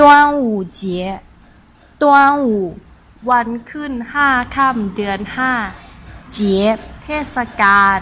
端午节端午วันขึ้นห้าค่ำเดือนห้า เจียเทศกาล